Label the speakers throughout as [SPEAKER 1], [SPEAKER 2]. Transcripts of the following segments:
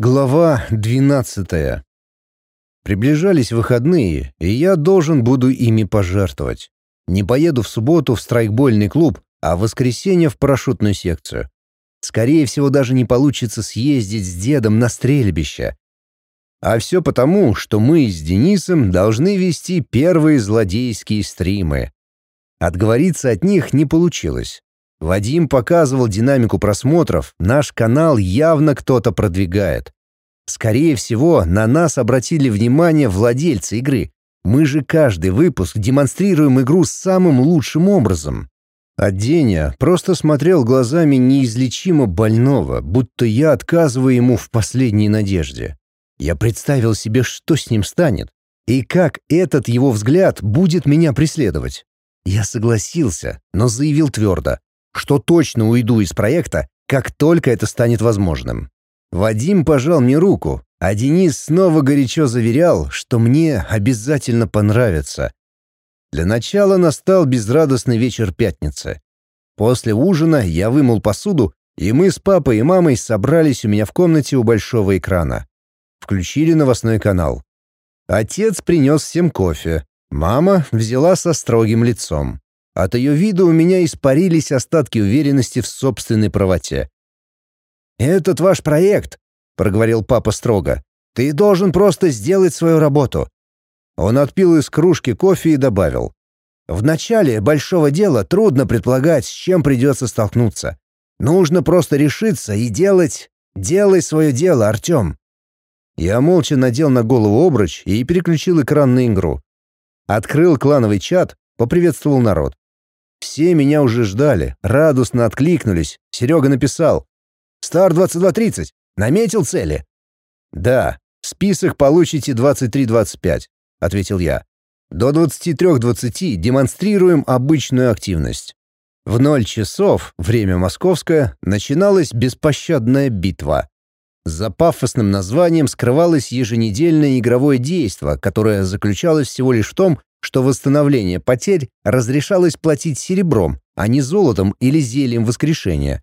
[SPEAKER 1] Глава 12. Приближались выходные, и я должен буду ими пожертвовать. Не поеду в субботу в страйкбольный клуб, а в воскресенье в парашютную секцию. Скорее всего, даже не получится съездить с дедом на стрельбище. А все потому, что мы с Денисом должны вести первые злодейские стримы. Отговориться от них не получилось. Вадим показывал динамику просмотров, наш канал явно кто-то продвигает. Скорее всего, на нас обратили внимание владельцы игры. Мы же каждый выпуск демонстрируем игру самым лучшим образом. А Деня просто смотрел глазами неизлечимо больного, будто я отказываю ему в последней надежде. Я представил себе, что с ним станет, и как этот его взгляд будет меня преследовать. Я согласился, но заявил твердо что точно уйду из проекта, как только это станет возможным. Вадим пожал мне руку, а Денис снова горячо заверял, что мне обязательно понравится. Для начала настал безрадостный вечер пятницы. После ужина я вымыл посуду, и мы с папой и мамой собрались у меня в комнате у большого экрана. Включили новостной канал. Отец принес всем кофе. Мама взяла со строгим лицом. От ее вида у меня испарились остатки уверенности в собственной правоте. «Этот ваш проект», — проговорил папа строго, — «ты должен просто сделать свою работу». Он отпил из кружки кофе и добавил. «В начале большого дела трудно предполагать, с чем придется столкнуться. Нужно просто решиться и делать... Делай свое дело, Артем». Я молча надел на голову обруч и переключил экран на игру. Открыл клановый чат, поприветствовал народ. Все меня уже ждали, радостно откликнулись. Серега написал. «Стар 22.30. Наметил цели?» «Да. Список получите 23.25», — ответил я. «До 23.20 демонстрируем обычную активность». В ноль часов, время московское, начиналась беспощадная битва. За пафосным названием скрывалось еженедельное игровое действо, которое заключалось всего лишь в том, что восстановление потерь разрешалось платить серебром, а не золотом или зельем воскрешения.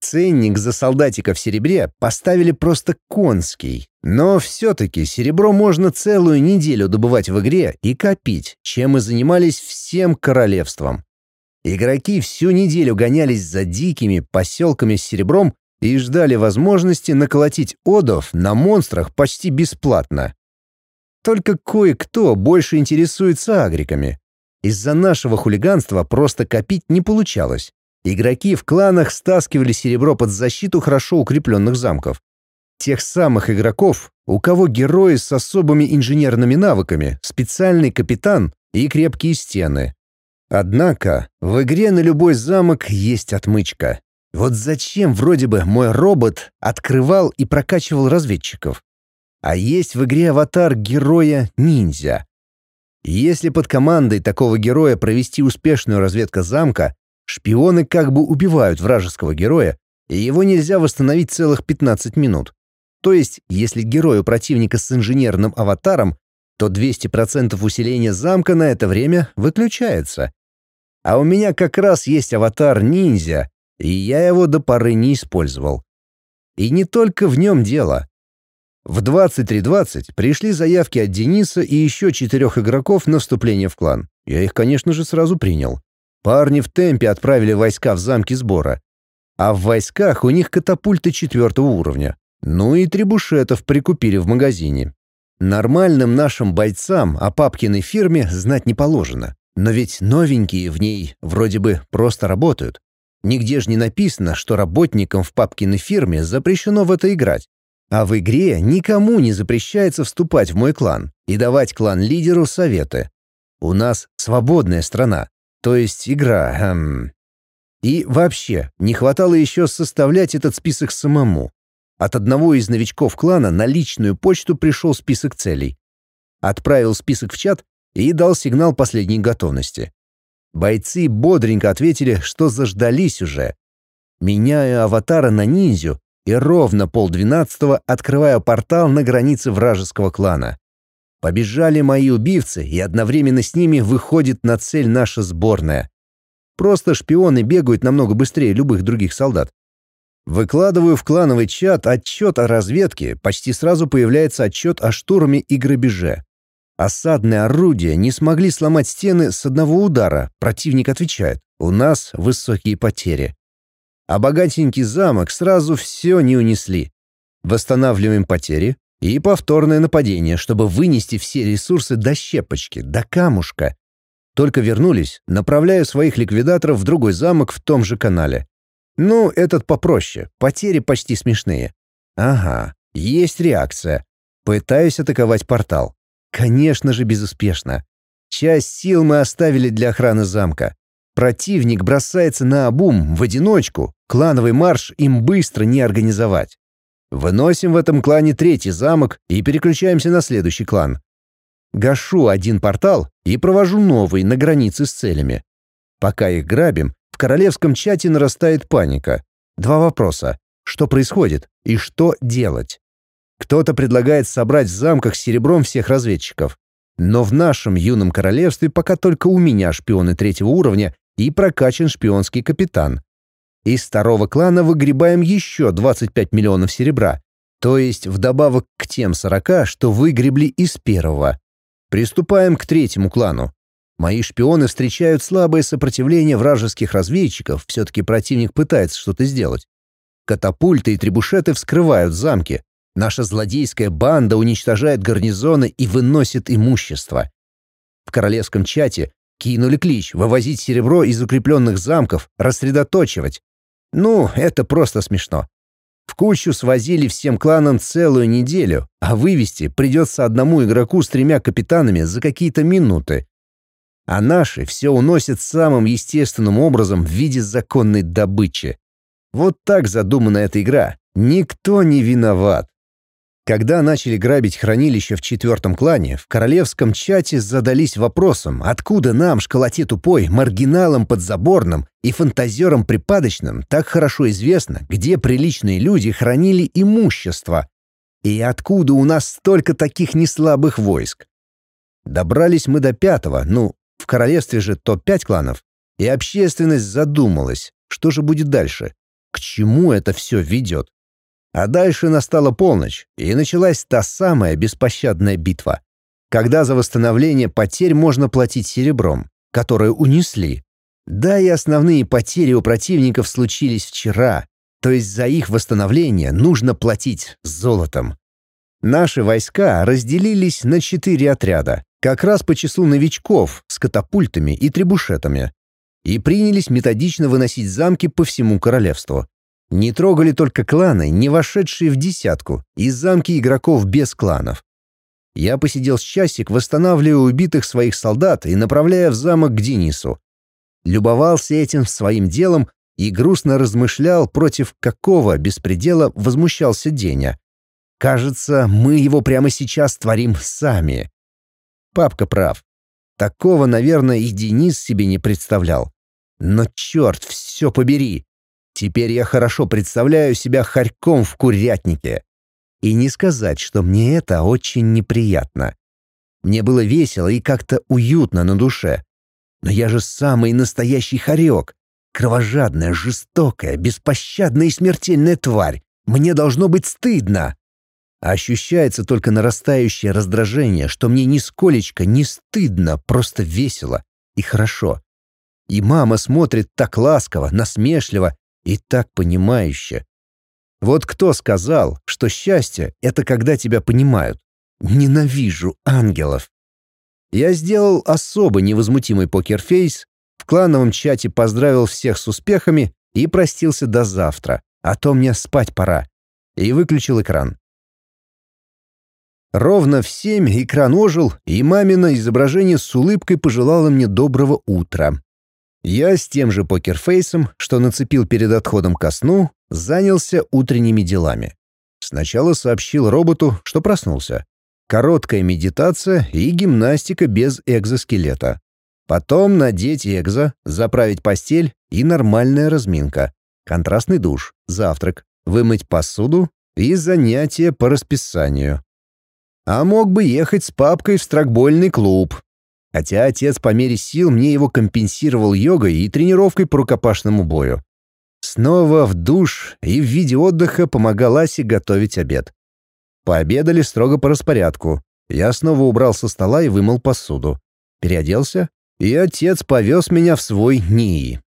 [SPEAKER 1] Ценник за солдатика в серебре поставили просто конский, но все-таки серебро можно целую неделю добывать в игре и копить, чем и занимались всем королевством. Игроки всю неделю гонялись за дикими поселками с серебром и ждали возможности наколотить одов на монстрах почти бесплатно. Только кое-кто больше интересуется агриками. Из-за нашего хулиганства просто копить не получалось. Игроки в кланах стаскивали серебро под защиту хорошо укрепленных замков. Тех самых игроков, у кого герои с особыми инженерными навыками, специальный капитан и крепкие стены. Однако в игре на любой замок есть отмычка. Вот зачем вроде бы мой робот открывал и прокачивал разведчиков? А есть в игре аватар героя-ниндзя. Если под командой такого героя провести успешную разведку замка, шпионы как бы убивают вражеского героя, и его нельзя восстановить целых 15 минут. То есть, если герою противника с инженерным аватаром, то 200% усиления замка на это время выключается. А у меня как раз есть аватар ниндзя, и я его до поры не использовал. И не только в нем дело. В 23.20 пришли заявки от Дениса и еще четырех игроков на вступление в клан. Я их, конечно же, сразу принял. Парни в темпе отправили войска в замки сбора. А в войсках у них катапульты четвертого уровня. Ну и трибушетов прикупили в магазине. Нормальным нашим бойцам о папкиной фирме знать не положено. Но ведь новенькие в ней вроде бы просто работают. Нигде же не написано, что работникам в папкиной фирме запрещено в это играть. А в игре никому не запрещается вступать в мой клан и давать клан-лидеру советы. У нас свободная страна, то есть игра. Эм... И вообще, не хватало еще составлять этот список самому. От одного из новичков клана на личную почту пришел список целей. Отправил список в чат и дал сигнал последней готовности. Бойцы бодренько ответили, что заждались уже. Меняя аватара на ниндзю, и ровно полдвенадцатого открываю портал на границе вражеского клана. Побежали мои убивцы, и одновременно с ними выходит на цель наша сборная. Просто шпионы бегают намного быстрее любых других солдат. Выкладываю в клановый чат отчет о разведке, почти сразу появляется отчет о штурме и грабеже. Осадные орудия не смогли сломать стены с одного удара, противник отвечает, у нас высокие потери. А богатенький замок сразу все не унесли. Восстанавливаем потери и повторное нападение, чтобы вынести все ресурсы до щепочки, до камушка. Только вернулись, направляю своих ликвидаторов в другой замок в том же канале. Ну, этот попроще, потери почти смешные. Ага, есть реакция. Пытаюсь атаковать портал. Конечно же, безуспешно. Часть сил мы оставили для охраны замка. Противник бросается на обум в одиночку, клановый марш им быстро не организовать. Выносим в этом клане третий замок и переключаемся на следующий клан. Гашу один портал и провожу новый на границе с целями. Пока их грабим, в королевском чате нарастает паника. Два вопроса. Что происходит и что делать? Кто-то предлагает собрать в замках серебром всех разведчиков. Но в нашем юном королевстве пока только у меня шпионы третьего уровня и прокачан шпионский капитан. Из второго клана выгребаем еще 25 миллионов серебра, то есть вдобавок к тем 40, что выгребли из первого. Приступаем к третьему клану. Мои шпионы встречают слабое сопротивление вражеских разведчиков, все-таки противник пытается что-то сделать. Катапульты и требушеты вскрывают замки. Наша злодейская банда уничтожает гарнизоны и выносит имущество. В королевском чате кинули клич вывозить серебро из укрепленных замков, рассредоточивать. Ну, это просто смешно. В кучу свозили всем кланам целую неделю, а вывести придется одному игроку с тремя капитанами за какие-то минуты а наши все уносят самым естественным образом в виде законной добычи. Вот так задумана эта игра. Никто не виноват. Когда начали грабить хранилище в четвертом клане, в королевском чате задались вопросом, откуда нам, школоте тупой, маргиналам подзаборным и фантазерам припадочным, так хорошо известно, где приличные люди хранили имущество. И откуда у нас столько таких неслабых войск? Добрались мы до пятого, ну, в королевстве же топ-5 кланов. И общественность задумалась, что же будет дальше, к чему это все ведет. А дальше настала полночь, и началась та самая беспощадная битва, когда за восстановление потерь можно платить серебром, которое унесли. Да и основные потери у противников случились вчера, то есть за их восстановление нужно платить золотом. Наши войска разделились на четыре отряда, как раз по числу новичков с катапультами и требушетами, и принялись методично выносить замки по всему королевству. Не трогали только кланы, не вошедшие в десятку, и замки игроков без кланов. Я посидел с часик, восстанавливая убитых своих солдат и направляя в замок к Денису. Любовался этим своим делом и грустно размышлял, против какого беспредела возмущался Деня. Кажется, мы его прямо сейчас творим сами. Папка прав. Такого, наверное, и Денис себе не представлял. Но черт, все побери. Теперь я хорошо представляю себя хорьком в курятнике. И не сказать, что мне это очень неприятно. Мне было весело и как-то уютно на душе. Но я же самый настоящий хорек. Кровожадная, жестокая, беспощадная и смертельная тварь. Мне должно быть стыдно. Ощущается только нарастающее раздражение, что мне нисколечко не стыдно, просто весело и хорошо. И мама смотрит так ласково, насмешливо и так понимающе. Вот кто сказал, что счастье — это когда тебя понимают? Ненавижу ангелов. Я сделал особо невозмутимый покерфейс, в клановом чате поздравил всех с успехами и простился до завтра, а то мне спать пора, и выключил экран. Ровно в семь экран ожил, и мамино изображение с улыбкой пожелало мне доброго утра. Я с тем же покерфейсом, что нацепил перед отходом ко сну, занялся утренними делами. Сначала сообщил роботу, что проснулся. Короткая медитация и гимнастика без экзоскелета. Потом надеть экзо, заправить постель и нормальная разминка. Контрастный душ, завтрак, вымыть посуду и занятия по расписанию а мог бы ехать с папкой в стракбольный клуб. Хотя отец по мере сил мне его компенсировал йогой и тренировкой по рукопашному бою. Снова в душ и в виде отдыха помогал Асе готовить обед. Пообедали строго по распорядку. Я снова убрал со стола и вымыл посуду. Переоделся, и отец повез меня в свой НИИ.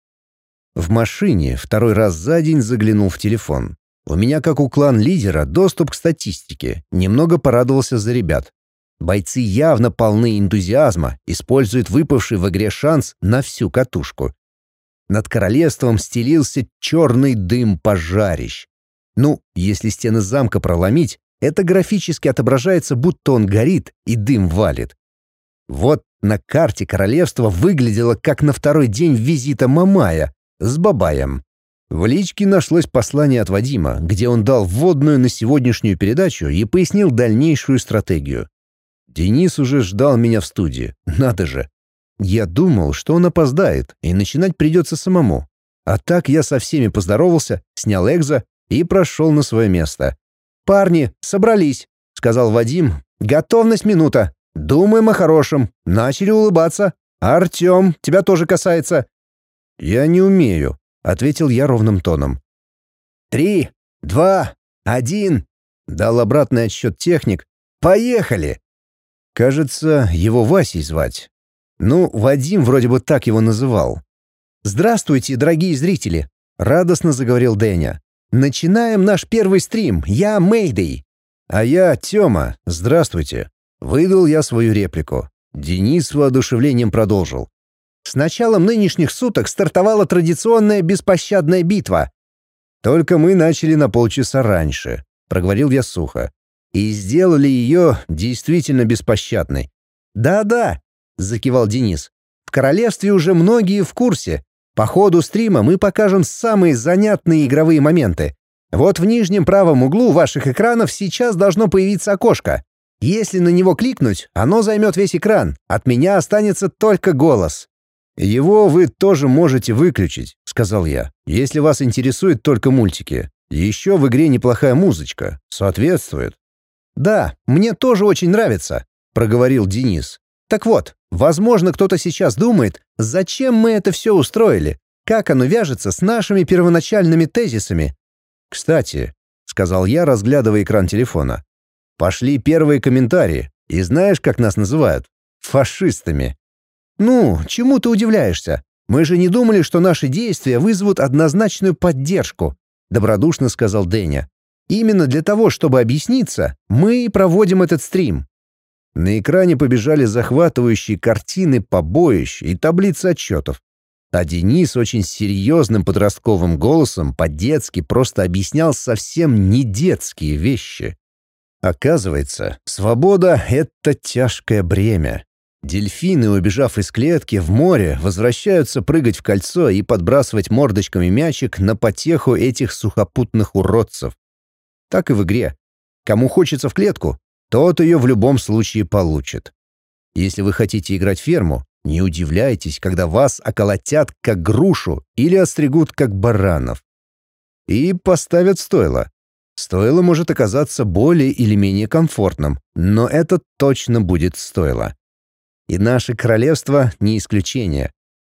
[SPEAKER 1] В машине второй раз за день заглянул в телефон. У меня, как у клан-лидера, доступ к статистике. Немного порадовался за ребят. Бойцы явно полны энтузиазма, используют выпавший в игре шанс на всю катушку. Над королевством стелился черный дым пожарищ. Ну, если стены замка проломить, это графически отображается, будто он горит и дым валит. Вот на карте королевства выглядело, как на второй день визита Мамая с Бабаем. В личке нашлось послание от Вадима, где он дал вводную на сегодняшнюю передачу и пояснил дальнейшую стратегию. Денис уже ждал меня в студии. Надо же. Я думал, что он опоздает, и начинать придется самому. А так я со всеми поздоровался, снял экзо и прошел на свое место. «Парни, собрались», — сказал Вадим. «Готовность минута. Думаем о хорошем. Начали улыбаться. Артем, тебя тоже касается». «Я не умею», — ответил я ровным тоном. «Три, два, один», — дал обратный отсчет техник. «Поехали!» Кажется, его Васей звать. Ну, Вадим вроде бы так его называл. «Здравствуйте, дорогие зрители!» — радостно заговорил Дэня. «Начинаем наш первый стрим. Я Мэйдэй». «А я Тёма. Здравствуйте». Выдал я свою реплику. Денис с воодушевлением продолжил. С началом нынешних суток стартовала традиционная беспощадная битва. Только мы начали на полчаса раньше, проговорил я сухо. И сделали ее действительно беспощадной. Да-да, закивал Денис. В королевстве уже многие в курсе. По ходу стрима мы покажем самые занятные игровые моменты. Вот в нижнем правом углу ваших экранов сейчас должно появиться окошко. Если на него кликнуть, оно займет весь экран. От меня останется только голос. «Его вы тоже можете выключить», — сказал я, «если вас интересуют только мультики. Еще в игре неплохая музычка. Соответствует». «Да, мне тоже очень нравится», — проговорил Денис. «Так вот, возможно, кто-то сейчас думает, зачем мы это все устроили, как оно вяжется с нашими первоначальными тезисами». «Кстати», — сказал я, разглядывая экран телефона, «пошли первые комментарии, и знаешь, как нас называют? Фашистами». «Ну, чему ты удивляешься? Мы же не думали, что наши действия вызовут однозначную поддержку», — добродушно сказал Дэня. «Именно для того, чтобы объясниться, мы и проводим этот стрим». На экране побежали захватывающие картины побоищ и таблицы отчетов. А Денис очень серьезным подростковым голосом по-детски просто объяснял совсем не детские вещи. Оказывается, свобода — это тяжкое бремя, Дельфины, убежав из клетки в море, возвращаются прыгать в кольцо и подбрасывать мордочками мячик на потеху этих сухопутных уродцев. Так и в игре. Кому хочется в клетку, тот ее в любом случае получит. Если вы хотите играть ферму, не удивляйтесь, когда вас околотят как грушу или остригут как баранов. И поставят стойло. Стойло может оказаться более или менее комфортным, но это точно будет стойло. И наше королевство не исключение.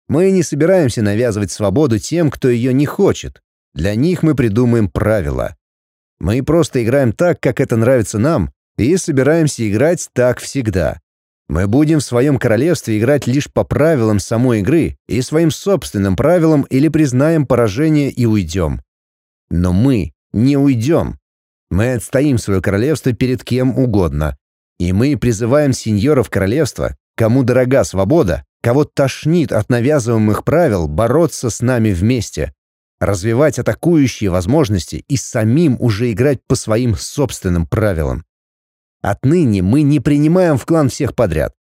[SPEAKER 1] Мы не собираемся навязывать свободу тем, кто ее не хочет. Для них мы придумаем правила. Мы просто играем так, как это нравится нам, и собираемся играть так всегда. Мы будем в своем королевстве играть лишь по правилам самой игры и своим собственным правилам или признаем поражение и уйдем. Но мы не уйдем. Мы отстоим свое королевство перед кем угодно. И мы призываем сеньоров королевства Кому дорога свобода, кого тошнит от навязываемых правил, бороться с нами вместе, развивать атакующие возможности и самим уже играть по своим собственным правилам. Отныне мы не принимаем в клан всех подряд.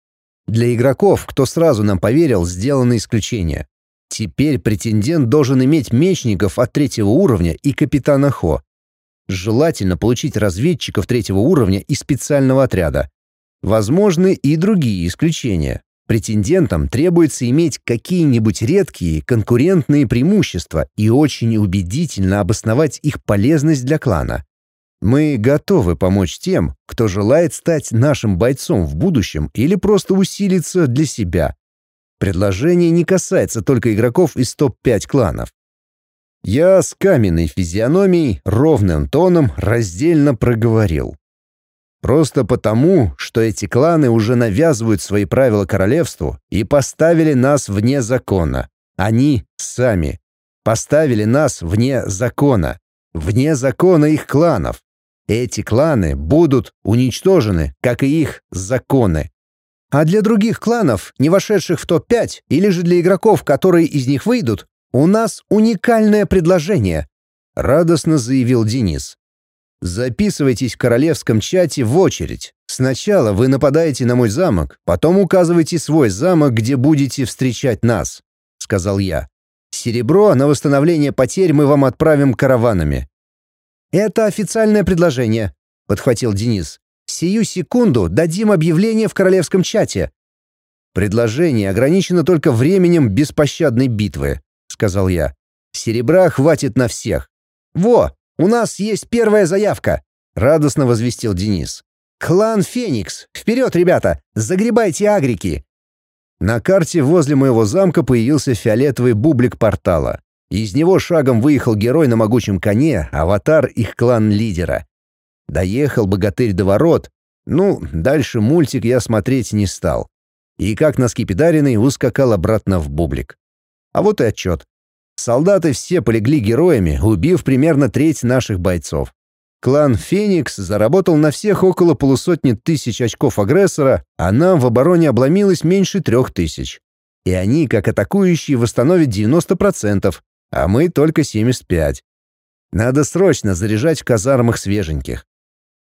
[SPEAKER 1] Для игроков, кто сразу нам поверил, сделано исключение. Теперь претендент должен иметь мечников от третьего уровня и капитана Хо. Желательно получить разведчиков третьего уровня и специального отряда. Возможны и другие исключения. Претендентам требуется иметь какие-нибудь редкие конкурентные преимущества и очень убедительно обосновать их полезность для клана. Мы готовы помочь тем, кто желает стать нашим бойцом в будущем или просто усилиться для себя. Предложение не касается только игроков из топ-5 кланов. Я с каменной физиономией ровным тоном раздельно проговорил. Просто потому, что эти кланы уже навязывают свои правила королевству и поставили нас вне закона. Они сами поставили нас вне закона, вне закона их кланов. Эти кланы будут уничтожены, как и их законы. А для других кланов, не вошедших в топ-5, или же для игроков, которые из них выйдут, у нас уникальное предложение», — радостно заявил Денис. Записывайтесь в королевском чате в очередь. Сначала вы нападаете на мой замок, потом указывайте свой замок, где будете встречать нас», — сказал я. «Серебро на восстановление потерь мы вам отправим караванами». «Это официальное предложение», — подхватил Денис. «Сию секунду дадим объявление в королевском чате». «Предложение ограничено только временем беспощадной битвы», — сказал я. «Серебра хватит на всех». «Во, у нас есть первая заявка», — радостно возвестил Денис. «Клан Феникс! Вперед, ребята! Загребайте агрики!» На карте возле моего замка появился фиолетовый бублик портала. Из него шагом выехал герой на могучем коне, аватар их клан-лидера. Доехал богатырь до ворот. Ну, дальше мультик я смотреть не стал. И как на скипидаренный ускакал обратно в бублик. А вот и отчет. Солдаты все полегли героями, убив примерно треть наших бойцов. Клан «Феникс» заработал на всех около полусотни тысяч очков агрессора, а нам в обороне обломилось меньше трех тысяч. И они, как атакующие, восстановят 90%, а мы только 75%. Надо срочно заряжать в казармах свеженьких.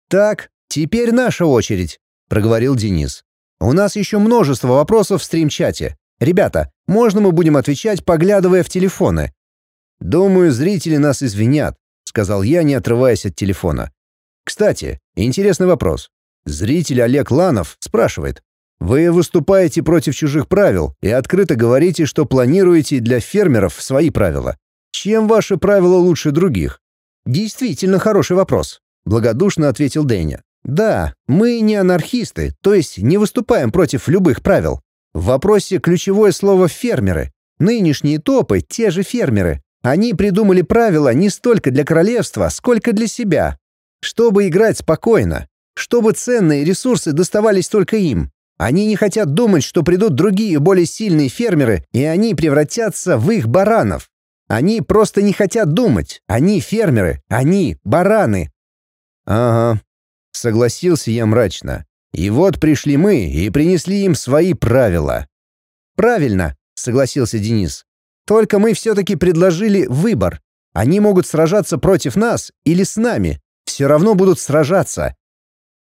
[SPEAKER 1] «Так, теперь наша очередь», — проговорил Денис. «У нас еще множество вопросов в стрим-чате. Ребята, можно мы будем отвечать, поглядывая в телефоны?» «Думаю, зрители нас извинят», — сказал я, не отрываясь от телефона. «Кстати, интересный вопрос. Зритель Олег Ланов спрашивает. Вы выступаете против чужих правил и открыто говорите, что планируете для фермеров свои правила. Чем ваши правила лучше других? Действительно хороший вопрос, благодушно ответил Дэня. Да, мы не анархисты, то есть не выступаем против любых правил. В вопросе ключевое слово «фермеры». Нынешние топы — те же фермеры. Они придумали правила не столько для королевства, сколько для себя. Чтобы играть спокойно. Чтобы ценные ресурсы доставались только им. Они не хотят думать, что придут другие более сильные фермеры, и они превратятся в их баранов. Они просто не хотят думать. Они фермеры. Они бараны. Ага. Согласился я мрачно. И вот пришли мы и принесли им свои правила. Правильно, согласился Денис. Только мы все-таки предложили выбор. Они могут сражаться против нас или с нами. Все равно будут сражаться.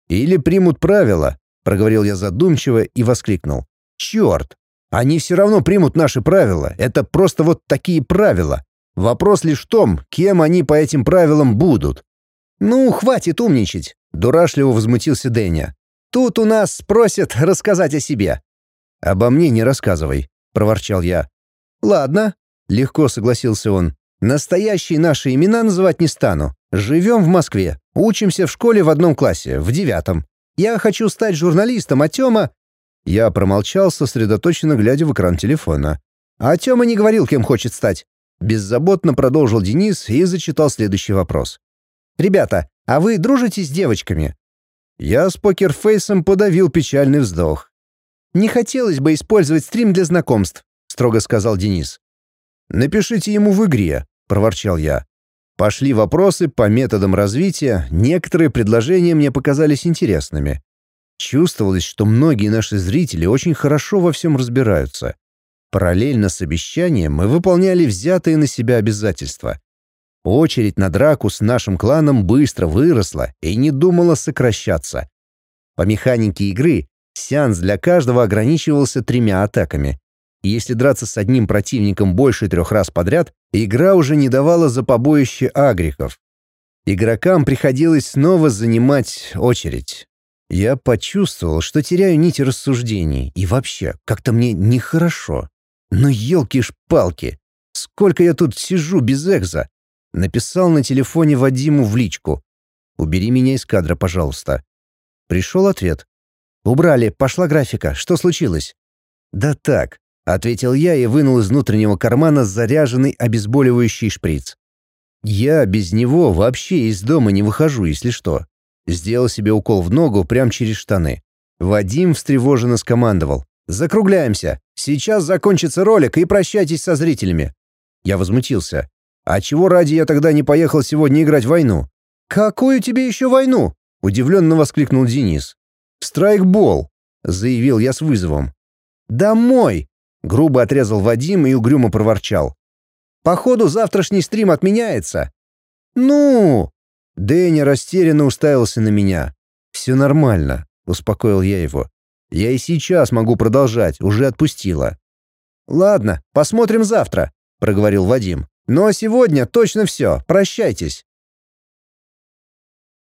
[SPEAKER 1] Или примут правила, проговорил я задумчиво и воскликнул. Черт! Они все равно примут наши правила. Это просто вот такие правила. Вопрос лишь в том, кем они по этим правилам будут. Ну, хватит умничать, дурашливо возмутился Дэня. Тут у нас спросят рассказать о себе». «Обо мне не рассказывай», — проворчал я. «Ладно», — легко согласился он. «Настоящие наши имена называть не стану. Живем в Москве. Учимся в школе в одном классе, в девятом. Я хочу стать журналистом, а Тёма...» Я промолчал, сосредоточенно глядя в экран телефона. А Тёма не говорил, кем хочет стать. Беззаботно продолжил Денис и зачитал следующий вопрос. «Ребята, а вы дружите с девочками?» Я с покерфейсом подавил печальный вздох. «Не хотелось бы использовать стрим для знакомств», — строго сказал Денис. «Напишите ему в игре», — проворчал я. Пошли вопросы по методам развития, некоторые предложения мне показались интересными. Чувствовалось, что многие наши зрители очень хорошо во всем разбираются. Параллельно с обещанием мы выполняли взятые на себя обязательства. Очередь на драку с нашим кланом быстро выросла и не думала сокращаться. По механике игры сеанс для каждого ограничивался тремя атаками. Если драться с одним противником больше трех раз подряд, игра уже не давала за побоище агриков. Игрокам приходилось снова занимать очередь. Я почувствовал, что теряю нить рассуждений, и вообще, как-то мне нехорошо. Но елки-шпалки, сколько я тут сижу без экза, Написал на телефоне Вадиму в личку. «Убери меня из кадра, пожалуйста». Пришел ответ. «Убрали, пошла графика. Что случилось?» «Да так», — ответил я и вынул из внутреннего кармана заряженный обезболивающий шприц. Я без него вообще из дома не выхожу, если что. Сделал себе укол в ногу прямо через штаны. Вадим встревоженно скомандовал. «Закругляемся. Сейчас закончится ролик и прощайтесь со зрителями». Я возмутился. «А чего ради я тогда не поехал сегодня играть в войну?» «Какую тебе еще войну?» — удивленно воскликнул Денис. «Страйкбол», — заявил я с вызовом. «Домой!» — грубо отрезал Вадим и угрюмо проворчал. «Походу, завтрашний стрим отменяется». «Ну?» Дэнни растерянно уставился на меня. «Все нормально», — успокоил я его. «Я и сейчас могу продолжать, уже отпустила». «Ладно, посмотрим завтра», — проговорил Вадим. «Но сегодня точно все, прощайтесь».